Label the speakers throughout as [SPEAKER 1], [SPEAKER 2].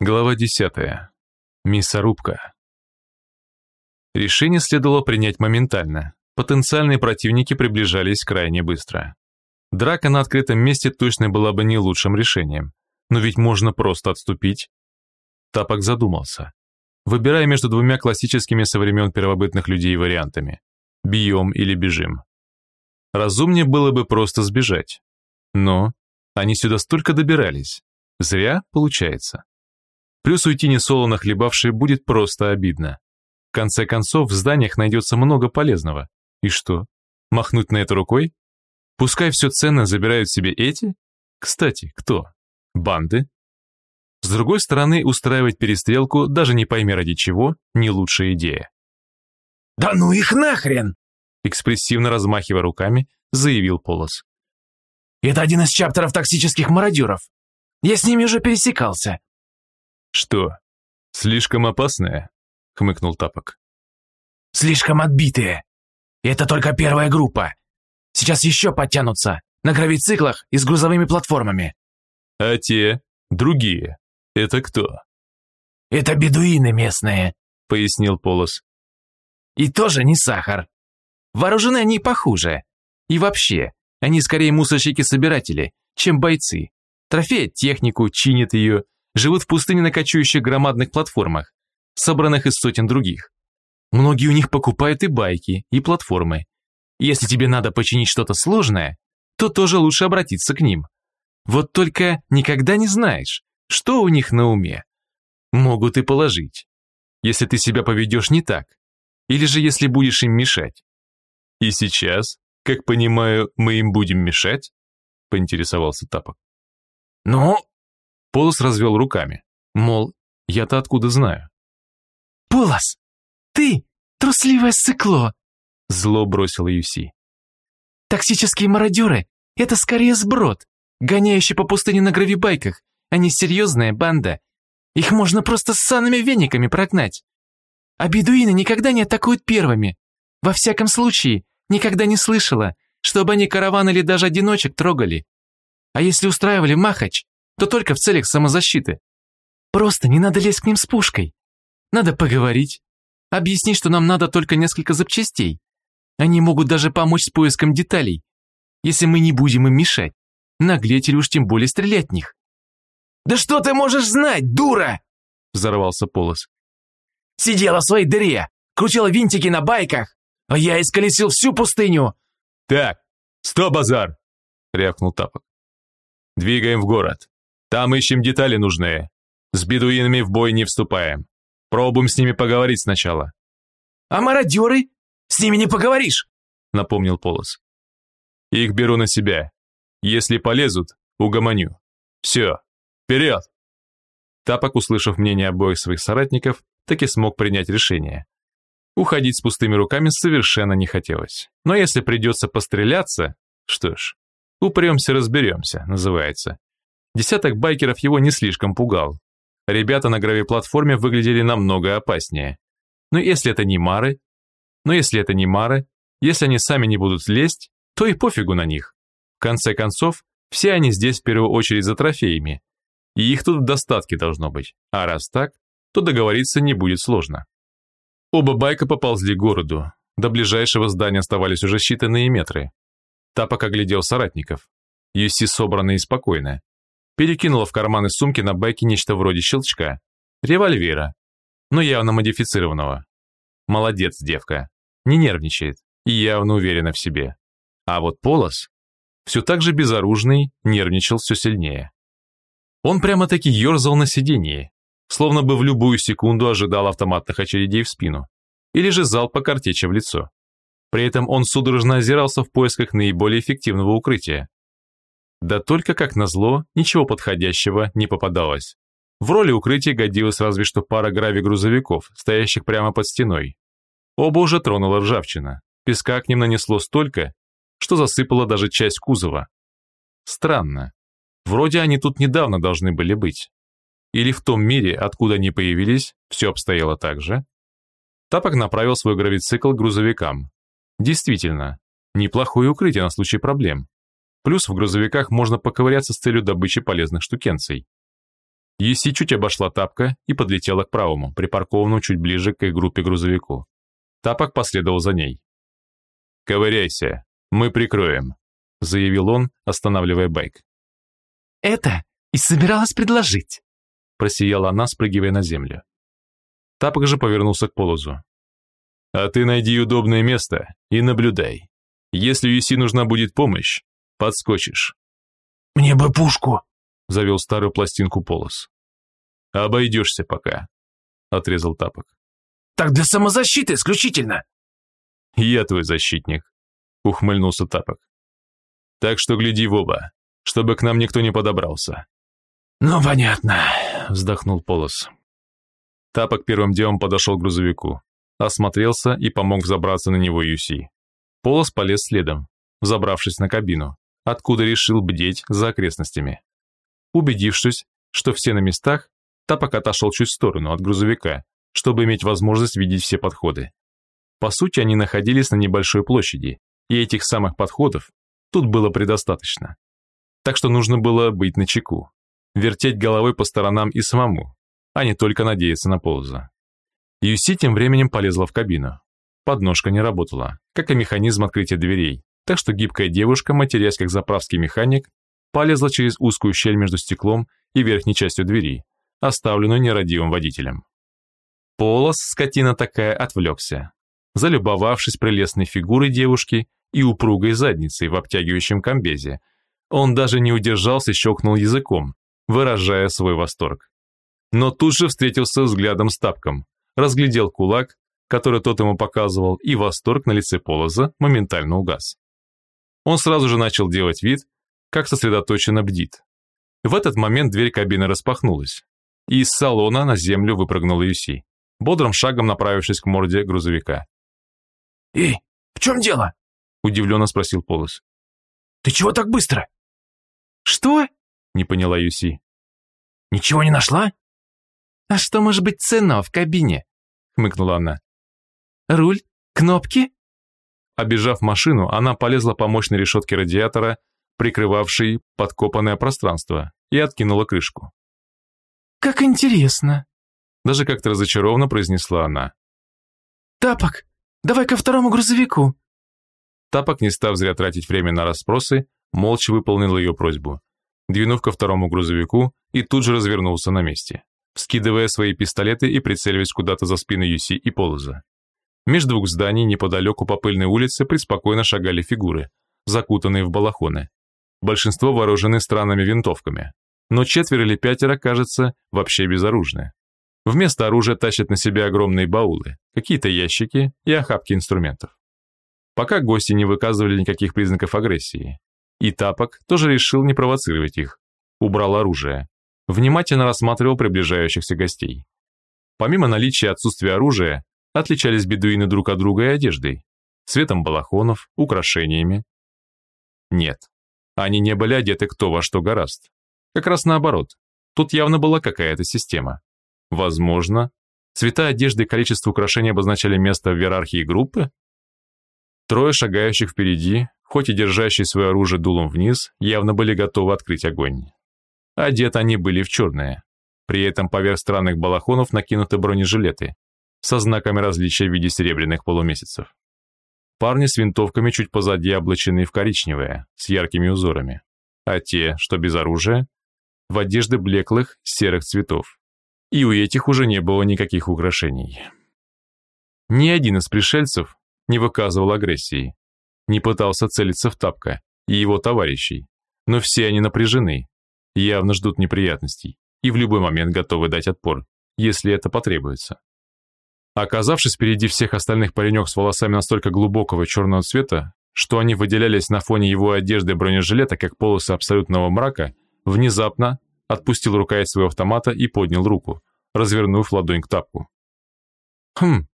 [SPEAKER 1] Глава 10. Мясорубка. Решение следовало принять моментально. Потенциальные противники приближались крайне быстро. Драка на открытом месте точно была бы не лучшим решением. Но ведь можно просто отступить. Тапок задумался, выбирая между двумя классическими со времен первобытных людей вариантами – бьем или бежим. Разумнее было бы просто сбежать. Но они сюда столько добирались. Зря получается. Плюс уйти несолоно хлебавший будет просто обидно. В конце концов, в зданиях найдется много полезного. И что? Махнуть на это рукой? Пускай все ценное забирают себе эти? Кстати, кто? Банды? С другой стороны, устраивать перестрелку, даже не пойми ради чего, не лучшая идея.
[SPEAKER 2] «Да ну их нахрен!»
[SPEAKER 1] Экспрессивно размахивая руками, заявил Полос.
[SPEAKER 2] «Это один из чаптеров токсических мародеров. Я с ними уже пересекался.
[SPEAKER 1] «Что, слишком опасное?» — хмыкнул Тапок.
[SPEAKER 2] «Слишком отбитые. Это только первая группа. Сейчас еще подтянутся, на гравициклах и с грузовыми платформами».
[SPEAKER 1] «А те, другие, это кто?»
[SPEAKER 2] «Это бедуины местные», —
[SPEAKER 1] пояснил Полос.
[SPEAKER 2] «И тоже не сахар. Вооружены они похуже. И вообще, они скорее мусорщики-собиратели, чем бойцы. Трофеют технику, чинят ее, живут в пустыне на кочующих громадных платформах, собранных из сотен других. Многие у них покупают и байки, и платформы. Если тебе надо починить что-то сложное, то тоже лучше обратиться к ним. Вот только никогда не знаешь, что у них на уме. Могут и положить, если ты себя поведешь не так, или же если будешь им мешать. И сейчас, как понимаю, мы им будем мешать? Поинтересовался Тапок. Ну,
[SPEAKER 1] Полос развел руками. Мол, я-то откуда знаю?
[SPEAKER 2] «Полос, ты трусливое сыкло!»
[SPEAKER 1] Зло бросила Юси.
[SPEAKER 2] «Токсические мародеры — это скорее сброд, гоняющий по пустыне на гравибайках, а не серьезная банда. Их можно просто с санными вениками прогнать. А бедуины никогда не атакуют первыми. Во всяком случае, никогда не слышала, чтобы они караван или даже одиночек трогали. А если устраивали махач, то только в целях самозащиты. Просто не надо лезть к ним с пушкой. Надо поговорить, объяснить, что нам надо только несколько запчастей. Они могут даже помочь с поиском деталей, если мы не будем им мешать, наглеть или уж тем более стрелять в них. «Да что ты можешь знать, дура?» – взорвался Полос. «Сидела в своей дыре, крутила винтики на байках, а я исколесил всю пустыню!»
[SPEAKER 1] «Так, сто базар!» – рявкнул Тапок. «Двигаем в город. Там ищем детали нужные. С бедуинами в бой не вступаем. Пробуем с ними поговорить сначала».
[SPEAKER 2] «А мародеры? С ними не поговоришь!»
[SPEAKER 1] напомнил Полос. «Их беру на себя. Если полезут, угомоню. Все, вперед!» Тапок, услышав мнение обоих своих соратников, таки смог принять решение. Уходить с пустыми руками совершенно не хотелось. Но если придется постреляться, что ж, упремся-разберемся, называется. Десяток байкеров его не слишком пугал. Ребята на гравиплатформе выглядели намного опаснее. Но если это не мары, но если это не мары, если они сами не будут лезть, то и пофигу на них. В конце концов, все они здесь в первую очередь за трофеями. И их тут в достатке должно быть. А раз так, то договориться не будет сложно. Оба байка поползли к городу. До ближайшего здания оставались уже считанные метры. Тапок оглядел соратников. Юси собраны и спокойно перекинула в карманы сумки на байке нечто вроде щелчка. Револьвера. Но явно модифицированного. Молодец, девка. Не нервничает и явно уверена в себе. А вот Полос, все так же безоружный, нервничал все сильнее. Он прямо-таки ерзал на сиденье, словно бы в любую секунду ожидал автоматных очередей в спину, или же залпа картеча в лицо. При этом он судорожно озирался в поисках наиболее эффективного укрытия. Да только, как назло, ничего подходящего не попадалось. В роли укрытия годилась разве что пара грави-грузовиков, стоящих прямо под стеной. Оба уже тронула ржавчина. Песка к ним нанесло столько, что засыпало даже часть кузова. Странно. Вроде они тут недавно должны были быть. Или в том мире, откуда они появились, все обстояло так же? Тапок направил свой гравицикл к грузовикам. Действительно, неплохое укрытие на случай проблем. Плюс в грузовиках можно поковыряться с целью добычи полезных штукенций. Еси чуть обошла Тапка и подлетела к правому, припаркованному чуть ближе к их группе грузовику. Тапок последовал за ней. «Ковыряйся, мы прикроем», — заявил он, останавливая байк.
[SPEAKER 2] «Это и собиралась предложить», —
[SPEAKER 1] просияла она, спрыгивая на землю. Тапок же повернулся к Полозу. «А ты найди удобное место и наблюдай. Если Юси нужна будет помощь, подскочишь».
[SPEAKER 2] «Мне бы пушку», —
[SPEAKER 1] завел старую пластинку Полос. «Обойдешься пока», — отрезал Тапок.
[SPEAKER 2] «Так для самозащиты исключительно».
[SPEAKER 1] «Я твой защитник», — ухмыльнулся Тапок. «Так что гляди в оба, чтобы к нам никто не подобрался».
[SPEAKER 2] «Ну, понятно», —
[SPEAKER 1] вздохнул Полос. Тапок первым делом подошел к грузовику, осмотрелся и помог взобраться на него Юси. Полос полез следом, забравшись на кабину, откуда решил бдеть за окрестностями. Убедившись, что все на местах, Тапок отошел чуть в сторону от грузовика, чтобы иметь возможность видеть все подходы. По сути, они находились на небольшой площади, и этих самых подходов тут было предостаточно. Так что нужно было быть начеку, вертеть головой по сторонам и самому, а не только надеяться на полза. Юси тем временем полезла в кабину. Подножка не работала, как и механизм открытия дверей, так что гибкая девушка, матерясь как заправский механик, полезла через узкую щель между стеклом и верхней частью двери, оставленную нерадивым водителем. Полос, скотина такая, отвлекся, залюбовавшись прелестной фигурой девушки и упругой задницей в обтягивающем комбезе. Он даже не удержался и щелкнул языком, выражая свой восторг. Но тут же встретился взглядом с тапком, разглядел кулак, который тот ему показывал, и восторг на лице Полоза моментально угас. Он сразу же начал делать вид, как сосредоточенно бдит. В этот момент дверь кабины распахнулась, и из салона на землю выпрыгнул Юси, бодрым шагом направившись к морде грузовика.
[SPEAKER 2] «Эй, в чем дело?»
[SPEAKER 1] – удивленно спросил Полос.
[SPEAKER 2] «Ты чего так быстро?» «Что?»
[SPEAKER 1] – не поняла Юси.
[SPEAKER 2] «Ничего не нашла?» «А что может быть ценно в кабине?» – хмыкнула она. «Руль? Кнопки?»
[SPEAKER 1] Обежав машину, она полезла по мощной решетке радиатора прикрывавший подкопанное пространство, и откинула крышку.
[SPEAKER 2] «Как интересно!»
[SPEAKER 1] Даже как-то разочарованно произнесла она.
[SPEAKER 2] «Тапок, давай ко второму грузовику!»
[SPEAKER 1] Тапок, не став зря тратить время на расспросы, молча выполнил ее просьбу, двинув ко второму грузовику и тут же развернулся на месте, скидывая свои пистолеты и прицеливаясь куда-то за спины Юси и Полоза. Между двух зданий неподалеку по пыльной улице преспокойно шагали фигуры, закутанные в балахоны, большинство вооружены странными винтовками, но четверо или пятеро, кажется, вообще безоружны. Вместо оружия тащат на себе огромные баулы, какие-то ящики и охапки инструментов. Пока гости не выказывали никаких признаков агрессии. И Тапок тоже решил не провоцировать их. Убрал оружие. Внимательно рассматривал приближающихся гостей. Помимо наличия отсутствия оружия, отличались бедуины друг от друга и одеждой, цветом балахонов, украшениями. Нет, они не были одеты кто во что гораст. Как раз наоборот. Тут явно была какая-то система. Возможно, цвета одежды и количество украшений обозначали место в иерархии группы? Трое шагающих впереди, хоть и держащие свое оружие дулом вниз, явно были готовы открыть огонь. Одеты они были в черное. При этом поверх странных балахонов накинуты бронежилеты со знаками различия в виде серебряных полумесяцев. Парни с винтовками чуть позади облачены в коричневое, с яркими узорами, а те, что без оружия, в одежды блеклых серых цветов. И у этих уже не было никаких украшений. Ни один из пришельцев не выказывал агрессии, не пытался целиться в Тапка и его товарищей, но все они напряжены, явно ждут неприятностей и в любой момент готовы дать отпор, если это потребуется. Оказавшись впереди всех остальных паренек с волосами настолько глубокого черного цвета, что они выделялись на фоне его одежды и бронежилета, как полосы абсолютного мрака, внезапно отпустил рукоять своего автомата и поднял руку, развернув ладонь к тапку. «Хм,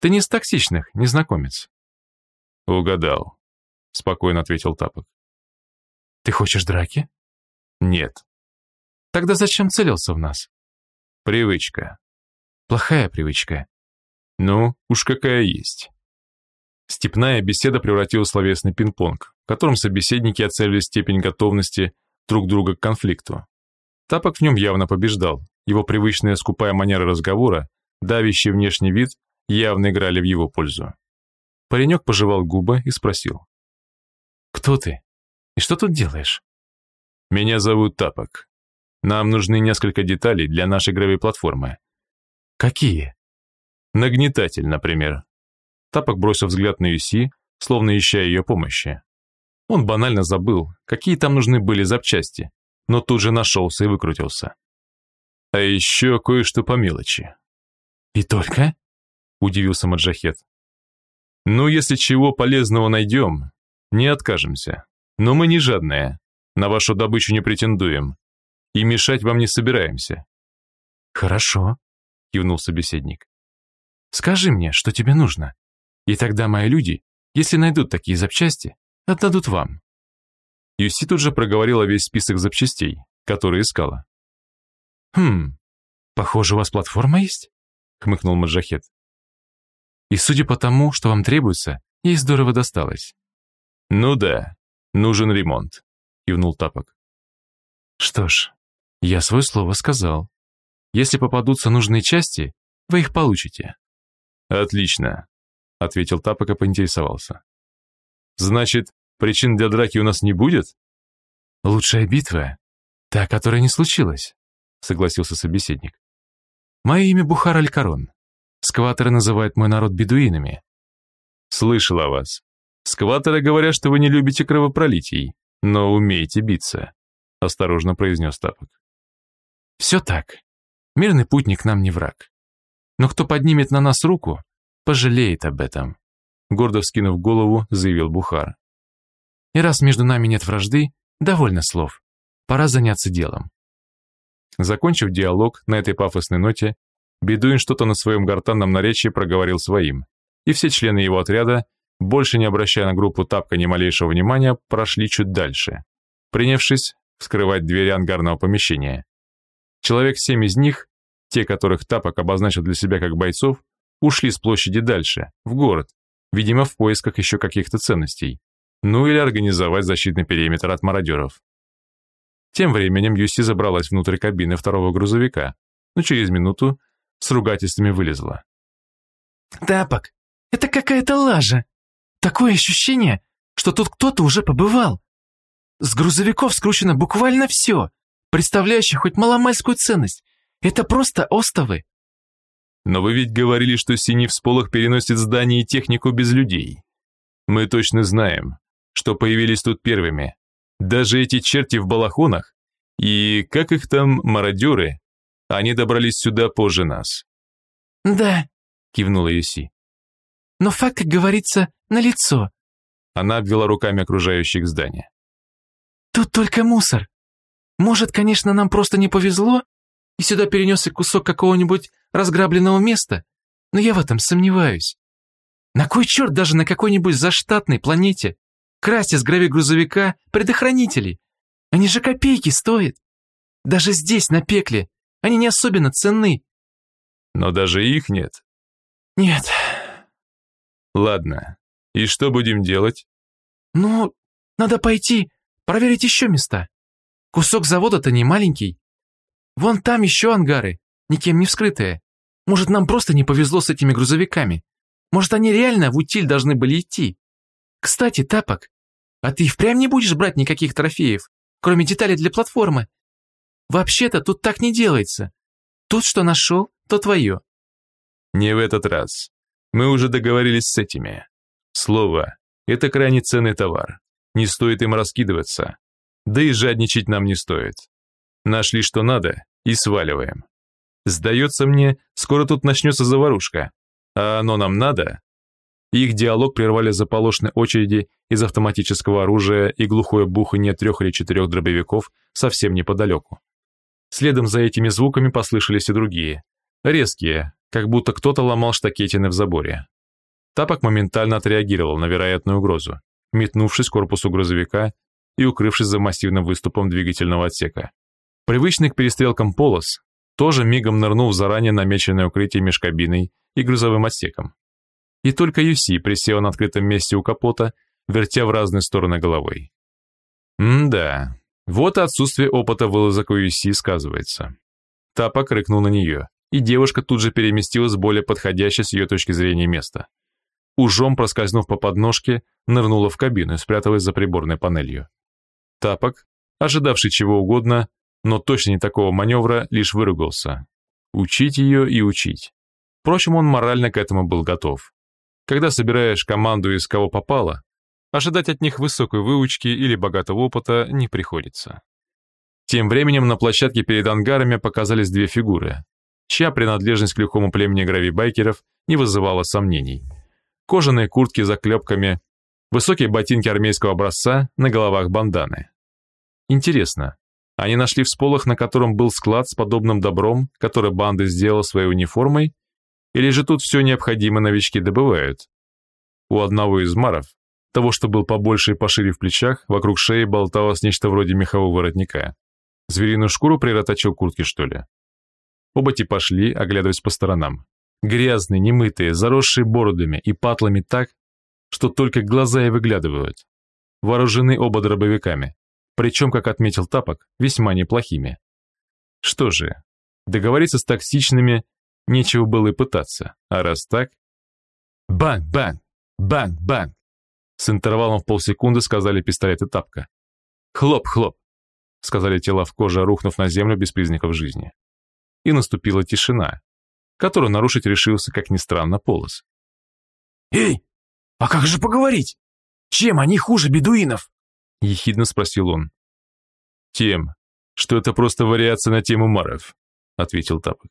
[SPEAKER 1] ты не из токсичных, незнакомец». «Угадал», — спокойно ответил тапок.
[SPEAKER 2] «Ты хочешь драки?»
[SPEAKER 1] «Нет».
[SPEAKER 2] «Тогда зачем целился в нас?»
[SPEAKER 1] «Привычка».
[SPEAKER 2] «Плохая привычка.
[SPEAKER 1] Ну, уж какая есть. Степная беседа превратилась в словесный пинг-понг, в котором собеседники оценивали степень готовности друг друга к конфликту. Тапок в нем явно побеждал. Его привычная скупая манера разговора, давящий внешний вид явно играли в его пользу. Паренек пожевал губы и спросил.
[SPEAKER 2] «Кто ты? И что тут делаешь?»
[SPEAKER 1] «Меня зовут Тапок. Нам нужны несколько деталей для нашей гравиплатформы».
[SPEAKER 2] «Какие?»
[SPEAKER 1] «Нагнетатель, например». Тапок бросил взгляд на Юси, словно ища ее помощи. Он банально забыл, какие там нужны были запчасти, но тут же нашелся и выкрутился. А еще кое-что по мелочи.
[SPEAKER 2] «И только?» – удивился Маджахет.
[SPEAKER 1] «Ну, если чего полезного найдем, не откажемся. Но мы не жадные, на вашу добычу не претендуем и мешать вам не собираемся».
[SPEAKER 2] «Хорошо», – кивнул собеседник. «Скажи мне, что тебе нужно, и тогда мои люди, если найдут такие запчасти, отдадут вам».
[SPEAKER 1] Юси тут же проговорила весь список запчастей, которые искала.
[SPEAKER 2] «Хм, похоже, у вас платформа есть?» — хмыкнул Маджахет. «И судя по тому, что вам требуется, ей здорово досталось».
[SPEAKER 1] «Ну да, нужен ремонт», — кивнул Тапок.
[SPEAKER 2] «Что ж, я свое слово сказал. Если попадутся нужные части, вы их получите».
[SPEAKER 1] «Отлично», — ответил Тапок и поинтересовался. «Значит, причин для драки у нас не будет?»
[SPEAKER 2] «Лучшая битва — та, которая не случилась», — согласился собеседник. «Мое имя Бухар Аль-Карон. Скваторы называют мой народ бедуинами».
[SPEAKER 1] «Слышал о вас. Скваторы говорят, что вы не любите кровопролитий, но умеете биться», — осторожно произнес Тапок.
[SPEAKER 2] «Все так. Мирный путник нам не враг. Но кто поднимет на нас руку, пожалеет об этом», — гордо вскинув голову, заявил Бухар. «И раз между нами нет вражды, довольно слов. Пора заняться делом».
[SPEAKER 1] Закончив диалог на этой пафосной ноте, Бедуин что-то на своем гортанном наречии проговорил своим, и все члены его отряда, больше не обращая на группу Тапка ни малейшего внимания, прошли чуть дальше, принявшись вскрывать двери ангарного помещения. Человек семь из них, те, которых Тапок обозначил для себя как бойцов, ушли с площади дальше, в город, видимо, в поисках еще каких-то ценностей, ну или организовать защитный периметр от мародеров. Тем временем Юси забралась внутрь кабины второго грузовика, но через минуту с ругательствами вылезла.
[SPEAKER 2] «Тапок, это какая-то лажа. Такое ощущение, что тут кто-то уже побывал. С грузовиков скручено буквально все, представляющее хоть маломальскую ценность. Это просто остовы».
[SPEAKER 1] «Но вы ведь говорили, что синий всполох переносит здания и технику без людей. Мы точно знаем, что появились тут первыми, даже эти черти в балахонах и, как их там, мародеры, они добрались сюда позже нас.
[SPEAKER 2] «Да», — кивнула Юси. «Но факт, как говорится, налицо».
[SPEAKER 1] Она обвела руками окружающих здания.
[SPEAKER 2] «Тут только мусор. Может, конечно, нам просто не повезло, и сюда перенесся кусок какого-нибудь разграбленного места, но я в этом сомневаюсь. На кой черт даже на какой-нибудь заштатной планете красть из гравигрузовика предохранители. Они же копейки стоят. Даже здесь, на пекле, они не особенно ценны.
[SPEAKER 1] Но даже их нет.
[SPEAKER 2] Нет.
[SPEAKER 1] Ладно. И что будем делать?
[SPEAKER 2] Ну, надо пойти, проверить еще места. Кусок завода-то не маленький. Вон там еще ангары, никем не вскрытые. Может, нам просто не повезло с этими грузовиками. Может, они реально в утиль должны были идти. Кстати, Тапок, а ты впрямь не будешь брать никаких трофеев, кроме деталей для платформы? Вообще-то тут так не делается. Тут что нашел, то твое.
[SPEAKER 1] Не в этот раз. Мы уже договорились с этими. Слово – это крайне ценный товар. Не стоит им раскидываться. Да и жадничать нам не стоит. Нашли что надо и сваливаем. Сдается мне, скоро тут начнется заварушка. А оно нам надо? Их диалог прервали заполошные очереди из автоматического оружия и глухое бухание трех или четырех дробовиков совсем неподалеку. Следом за этими звуками послышались и другие. Резкие, как будто кто-то ломал штакетины в заборе. Тапок моментально отреагировал на вероятную угрозу, метнувшись к корпусу грузовика и укрывшись за массивным выступом двигательного отсека. Привычный к перестрелкам полос тоже мигом нырнул в заранее намеченное укрытие меж кабиной и грузовым отсеком и только Юси присела на открытом месте у капота, вертя в разные стороны головой. М-да, Вот и отсутствие опыта вылазок у UC сказывается. Тапок рыкнул на нее, и девушка тут же переместилась в более подходящее с ее точки зрения место. Ужом, проскользнув по подножке, нырнула в кабину и спряталась за приборной панелью. Тапок, ожидавший чего угодно, но точно не такого маневра, лишь выругался. Учить ее и учить. Впрочем, он морально к этому был готов. Когда собираешь команду из кого попало, ожидать от них высокой выучки или богатого опыта не приходится. Тем временем на площадке перед ангарами показались две фигуры, чья принадлежность к легкому племени гравибайкеров не вызывала сомнений. Кожаные куртки с заклепками, высокие ботинки армейского образца, на головах банданы. Интересно, они нашли всполох, на котором был склад с подобным добром, который банда сделала своей униформой, или же тут все необходимое новички добывают? У одного из маров, того, что был побольше и пошире в плечах, вокруг шеи болталось нечто вроде мехового воротника. Звериную шкуру прироточил куртки, что ли? Оба типа шли, оглядываясь по сторонам. Грязные, немытые, заросшие бородами и патлами так, что только глаза и выглядывают. Вооружены оба дробовиками, причем, как отметил Тапок, весьма неплохими. Что же, договориться с токсичными Нечего было и пытаться, а раз так... Бан-бан! Бан-бан! С интервалом в полсекунды сказали пистолет и тапка. Хлоп-хлоп! Сказали тела в коже, рухнув на землю без признаков жизни. И наступила тишина, которую нарушить решился, как ни странно, полос.
[SPEAKER 3] «Эй, а как же поговорить? Чем они хуже бедуинов?»
[SPEAKER 1] Ехидно спросил он. «Тем, что это просто вариация на тему маров», ответил Тапок.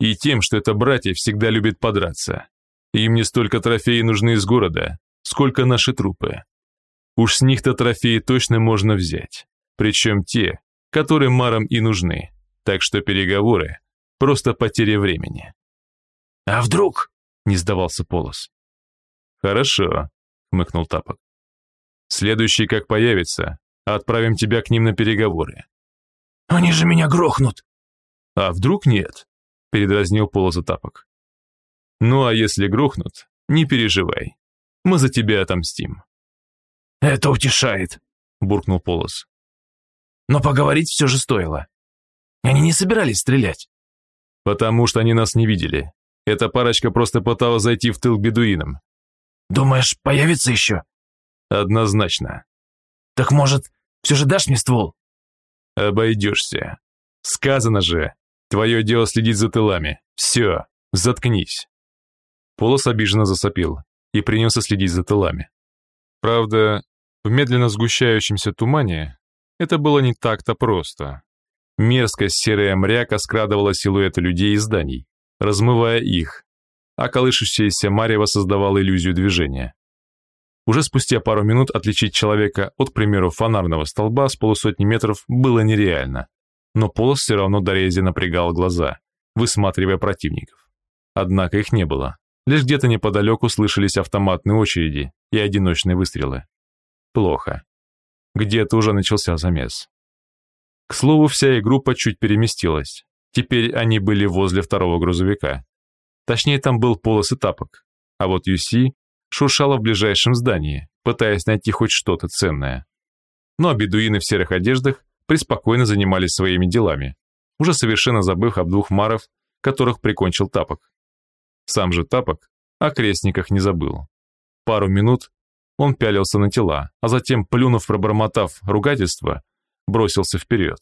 [SPEAKER 1] И тем, что это братья всегда любят подраться. Им не столько трофеи нужны из города, сколько наши трупы. Уж с них-то трофеи точно можно взять. Причем те, которые марам и нужны. Так что переговоры – просто потеря времени.
[SPEAKER 3] «А вдруг?»
[SPEAKER 1] – не сдавался Полос. «Хорошо», – хмыкнул Тапок. «Следующий, как появится, отправим тебя к ним на переговоры».
[SPEAKER 3] «Они же меня грохнут!»
[SPEAKER 1] «А вдруг нет?» передразнил полоза тапок. «Ну а если грохнут, не переживай. Мы за тебя отомстим».
[SPEAKER 3] «Это утешает», — буркнул Полос. «Но поговорить все же стоило. Они не собирались стрелять».
[SPEAKER 1] «Потому что они нас не видели. Эта парочка просто пыталась зайти в тыл бедуинам».
[SPEAKER 3] «Думаешь, появится еще?»
[SPEAKER 1] «Однозначно».
[SPEAKER 3] «Так, может, все же дашь мне ствол?»
[SPEAKER 1] «Обойдешься. Сказано же, Твое дело следить за тылами. Все, заткнись. Полос обиженно засопил и принялся следить за тылами. Правда, в медленно сгущающемся тумане это было не так-то просто. Мерзкая серая мряка скрадывала силуэты людей и зданий, размывая их, а колышущаяся марево создавала иллюзию движения. Уже спустя пару минут отличить человека от, к примеру, фонарного столба с полусотни метров было нереально но Полос все равно дорези напрягал глаза, высматривая противников. Однако их не было. Лишь где-то неподалеку слышались автоматные очереди и одиночные выстрелы. Плохо. Где-то уже начался замес. К слову, вся их группа чуть переместилась. Теперь они были возле второго грузовика. Точнее, там был полос и тапок. А вот Юси шуршала в ближайшем здании, пытаясь найти хоть что-то ценное. Но бедуины в серых одеждах преспокойно занимались своими делами, уже совершенно забыв об двух маров, которых прикончил Тапок. Сам же Тапок о крестниках не забыл. Пару минут он пялился на тела, а затем, плюнув, пробормотав ругательство, бросился вперед.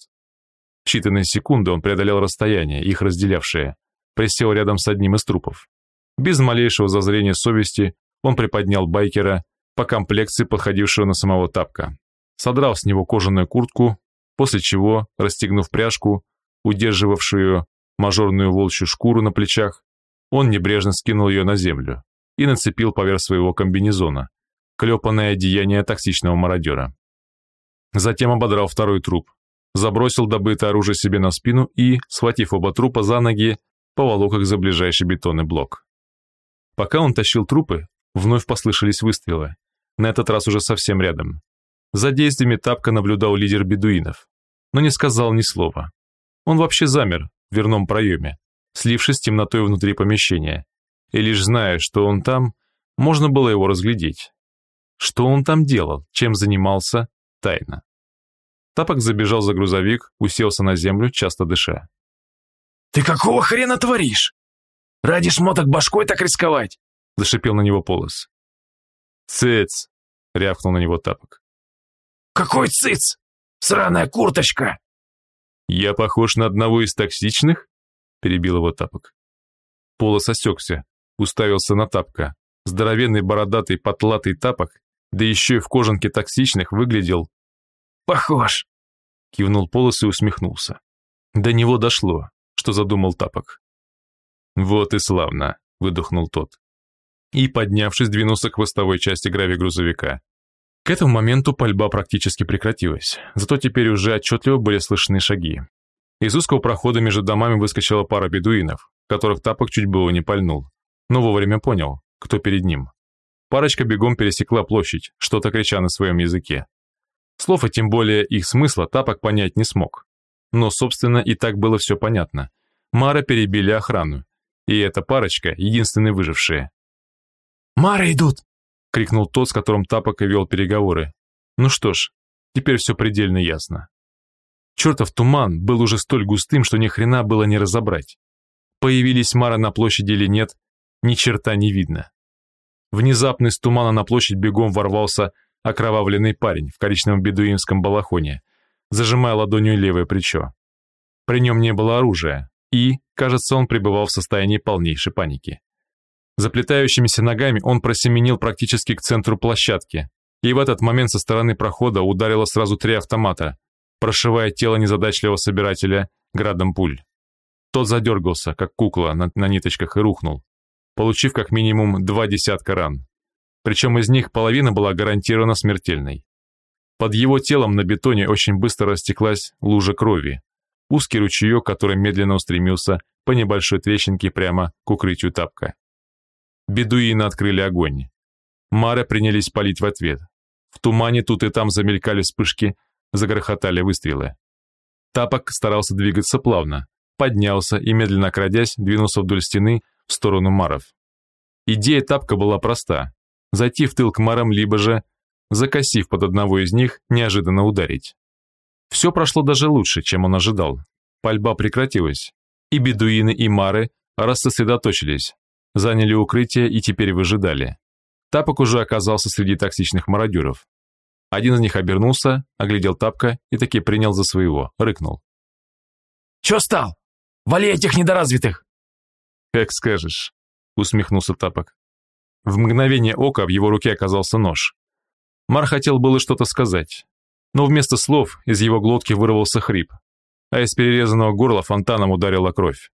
[SPEAKER 1] В считанные секунды он преодолел расстояние, их разделявшее, присел рядом с одним из трупов. Без малейшего зазрения совести он приподнял байкера по комплекции, подходившего на самого тапка, содрал с него кожаную куртку, после чего, расстегнув пряжку, удерживавшую мажорную волчью шкуру на плечах, он небрежно скинул ее на землю и нацепил поверх своего комбинезона, клепанное одеяние токсичного мародера. Затем ободрал второй труп, забросил добытое оружие себе на спину и, схватив оба трупа за ноги, поволок их за ближайший бетонный блок. Пока он тащил трупы, вновь послышались выстрелы, на этот раз уже совсем рядом. За действиями Тапка наблюдал лидер бедуинов, но не сказал ни слова. Он вообще замер в дверном проеме, слившись с темнотой внутри помещения, и лишь зная, что он там, можно было его разглядеть. Что он там делал, чем занимался, тайна. Тапок забежал за грузовик, уселся на землю, часто дыша.
[SPEAKER 3] «Ты какого хрена творишь? Ради шмоток башкой так рисковать?»
[SPEAKER 1] Зашипел на него Полос. «Цыц!» — рявкнул на него Тапок.
[SPEAKER 3] «Какой цыц? Сраная курточка!»
[SPEAKER 1] «Я похож на одного из токсичных?» — перебил его Тапок. Полос осекся, уставился на Тапка. Здоровенный бородатый потлатый Тапок, да еще и в кожанке токсичных, выглядел...
[SPEAKER 3] «Похож!»
[SPEAKER 1] — кивнул Полос и усмехнулся. До него дошло, что задумал Тапок. «Вот и славно!» — выдохнул тот. И, поднявшись, двинулся к хвостовой части грави-грузовика. К этому моменту пальба практически прекратилась, зато теперь уже отчетливо были слышны шаги. Из узкого прохода между домами выскочила пара бедуинов, которых Тапок чуть было не пальнул, но вовремя понял, кто перед ним. Парочка бегом пересекла площадь, что-то крича на своем языке. Слов и тем более их смысла Тапок понять не смог. Но, собственно, и так было все понятно. Мара перебили охрану, и эта парочка — единственные выжившие.
[SPEAKER 3] «Мара идут!»
[SPEAKER 1] — крикнул тот, с которым Тапок и вел переговоры. Ну что ж, теперь все предельно ясно. Чертов туман был уже столь густым, что ни хрена было не разобрать. Появились Мара на площади или нет, ни черта не видно. Внезапно из тумана на площадь бегом ворвался окровавленный парень в коричневом бедуинском балахоне, зажимая ладонью левое плечо. При нем не было оружия, и, кажется, он пребывал в состоянии полнейшей паники. Заплетающимися ногами он просеменил практически к центру площадки, и в этот момент со стороны прохода ударило сразу три автомата, прошивая тело незадачливого собирателя градом пуль. Тот задергался, как кукла на, на ниточках, и рухнул, получив как минимум два десятка ран. Причем из них половина была гарантированно смертельной. Под его телом на бетоне очень быстро растеклась лужа крови, узкий ручеек, который медленно устремился по небольшой трещинке прямо к укрытию тапка. Бедуины открыли огонь. Мары принялись палить в ответ. В тумане тут и там замелькали вспышки, загрохотали выстрелы. Тапок старался двигаться плавно, поднялся и, медленно крадясь, двинулся вдоль стены в сторону маров. Идея Тапка была проста – зайти в тыл к марам, либо же, закосив под одного из них, неожиданно ударить. Все прошло даже лучше, чем он ожидал. Пальба прекратилась, и бедуины, и мары рассосредоточились, заняли укрытие и теперь выжидали. Тапок уже оказался среди токсичных мародеров. Один из них обернулся, оглядел Тапка и таки принял за своего, рыкнул.
[SPEAKER 3] «Чё стал? Вали этих недоразвитых!»
[SPEAKER 1] «Как скажешь», — усмехнулся Тапок. В мгновение ока в его руке оказался нож. Мар хотел было что-то сказать, но вместо слов из его глотки вырвался хрип, а из перерезанного горла фонтаном ударила кровь.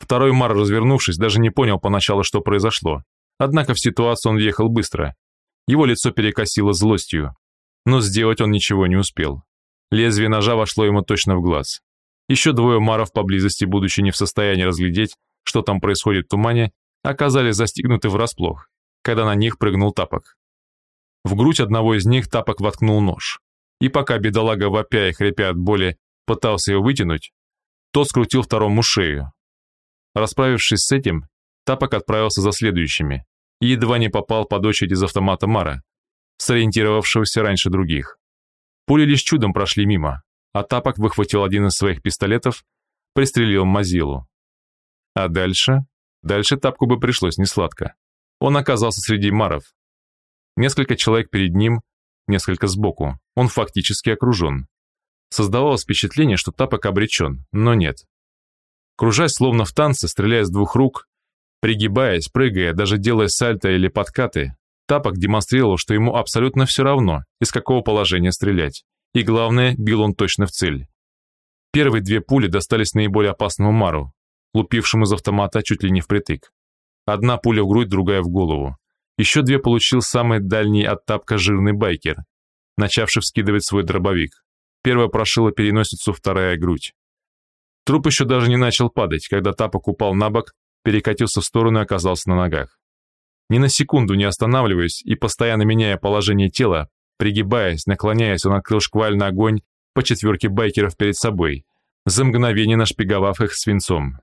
[SPEAKER 1] Второй Мар, развернувшись, даже не понял поначалу, что произошло. Однако в ситуацию он въехал быстро. Его лицо перекосило злостью. Но сделать он ничего не успел. Лезвие ножа вошло ему точно в глаз. Еще двое маров поблизости, будучи не в состоянии разглядеть, что там происходит в тумане, оказались застигнуты врасплох, когда на них прыгнул тапок. В грудь одного из них тапок воткнул нож. И пока бедолага вопя и хрипя от боли пытался его вытянуть, тот скрутил второму шею, Расправившись с этим, Тапок отправился за следующими и едва не попал под очередь из автомата Мара, сориентировавшегося раньше других. Пули лишь чудом прошли мимо, а Тапок выхватил один из своих пистолетов, пристрелил Мазилу. А дальше? Дальше Тапку бы пришлось несладко. Он оказался среди маров. Несколько человек перед ним, несколько сбоку. Он фактически окружен. Создавалось впечатление, что Тапок обречен, но нет. Кружась словно в танце, стреляя с двух рук, пригибаясь, прыгая, даже делая сальто или подкаты, Тапок демонстрировал, что ему абсолютно все равно, из какого положения стрелять. И главное, бил он точно в цель. Первые две пули достались наиболее опасному Мару, лупившему из автомата чуть ли не впритык. Одна пуля в грудь, другая в голову. Еще две получил самый дальний от тапка жирный байкер, начавший вскидывать свой дробовик. Первая прошила переносицу, вторая — грудь. Труп еще даже не начал падать, когда тапок упал на бок, перекатился в сторону и оказался на ногах. Ни на секунду не останавливаясь и постоянно меняя положение тела, пригибаясь, наклоняясь, он открыл шквальный огонь по четверке байкеров перед собой, за мгновение нашпиговав их свинцом.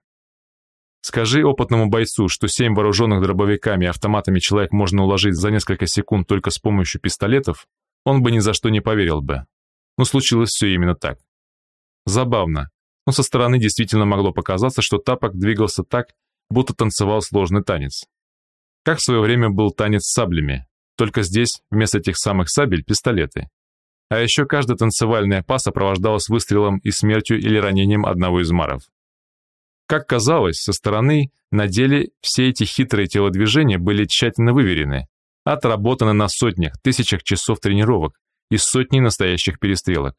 [SPEAKER 1] Скажи опытному бойцу, что семь вооруженных дробовиками и автоматами человек можно уложить за несколько секунд только с помощью пистолетов, он бы ни за что не поверил бы. но случилось все именно так. Забавно, но со стороны действительно могло показаться, что Тапок двигался так, будто танцевал сложный танец. Как в свое время был танец с саблями, только здесь вместо этих самых сабель пистолеты. А еще каждая танцевальная па сопровождалась выстрелом и смертью или ранением одного из маров. Как казалось, со стороны, на деле все эти хитрые телодвижения были тщательно выверены, отработаны на сотнях, тысячах часов тренировок и сотни настоящих перестрелок.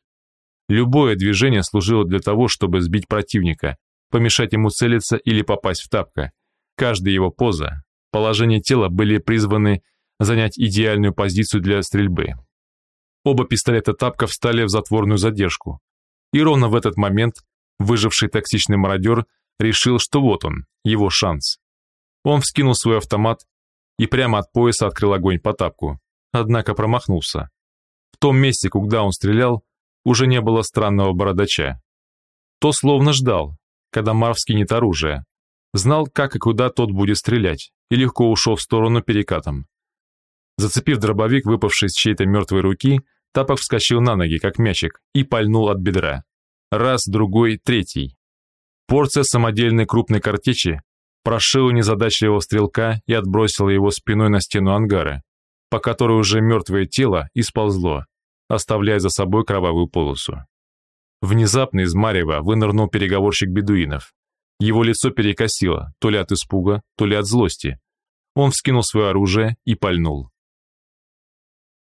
[SPEAKER 1] Любое движение служило для того, чтобы сбить противника, помешать ему целиться или попасть в тапка. Каждая его поза, положение тела были призваны занять идеальную позицию для стрельбы. Оба пистолета Тапка встали в затворную задержку. И ровно в этот момент выживший токсичный мародер решил, что вот он, его шанс. Он вскинул свой автомат и прямо от пояса открыл огонь по Тапку, однако промахнулся. В том месте, куда он стрелял, уже не было странного бородача. То словно ждал, когда Марв скинет оружие, знал, как и куда тот будет стрелять, и легко ушел в сторону перекатом. Зацепив дробовик, выпавший из чьей-то мертвой руки, Тапок вскочил на ноги, как мячик, и пальнул от бедра. Раз, другой, третий. Порция самодельной крупной картечи прошила незадачливого стрелка и отбросила его спиной на стену ангара, по которой уже мертвое тело исползло, оставляя за собой кровавую полосу. Внезапно из Марева вынырнул переговорщик бедуинов. Его лицо перекосило, то ли от испуга, то ли от злости. Он вскинул свое оружие и пальнул.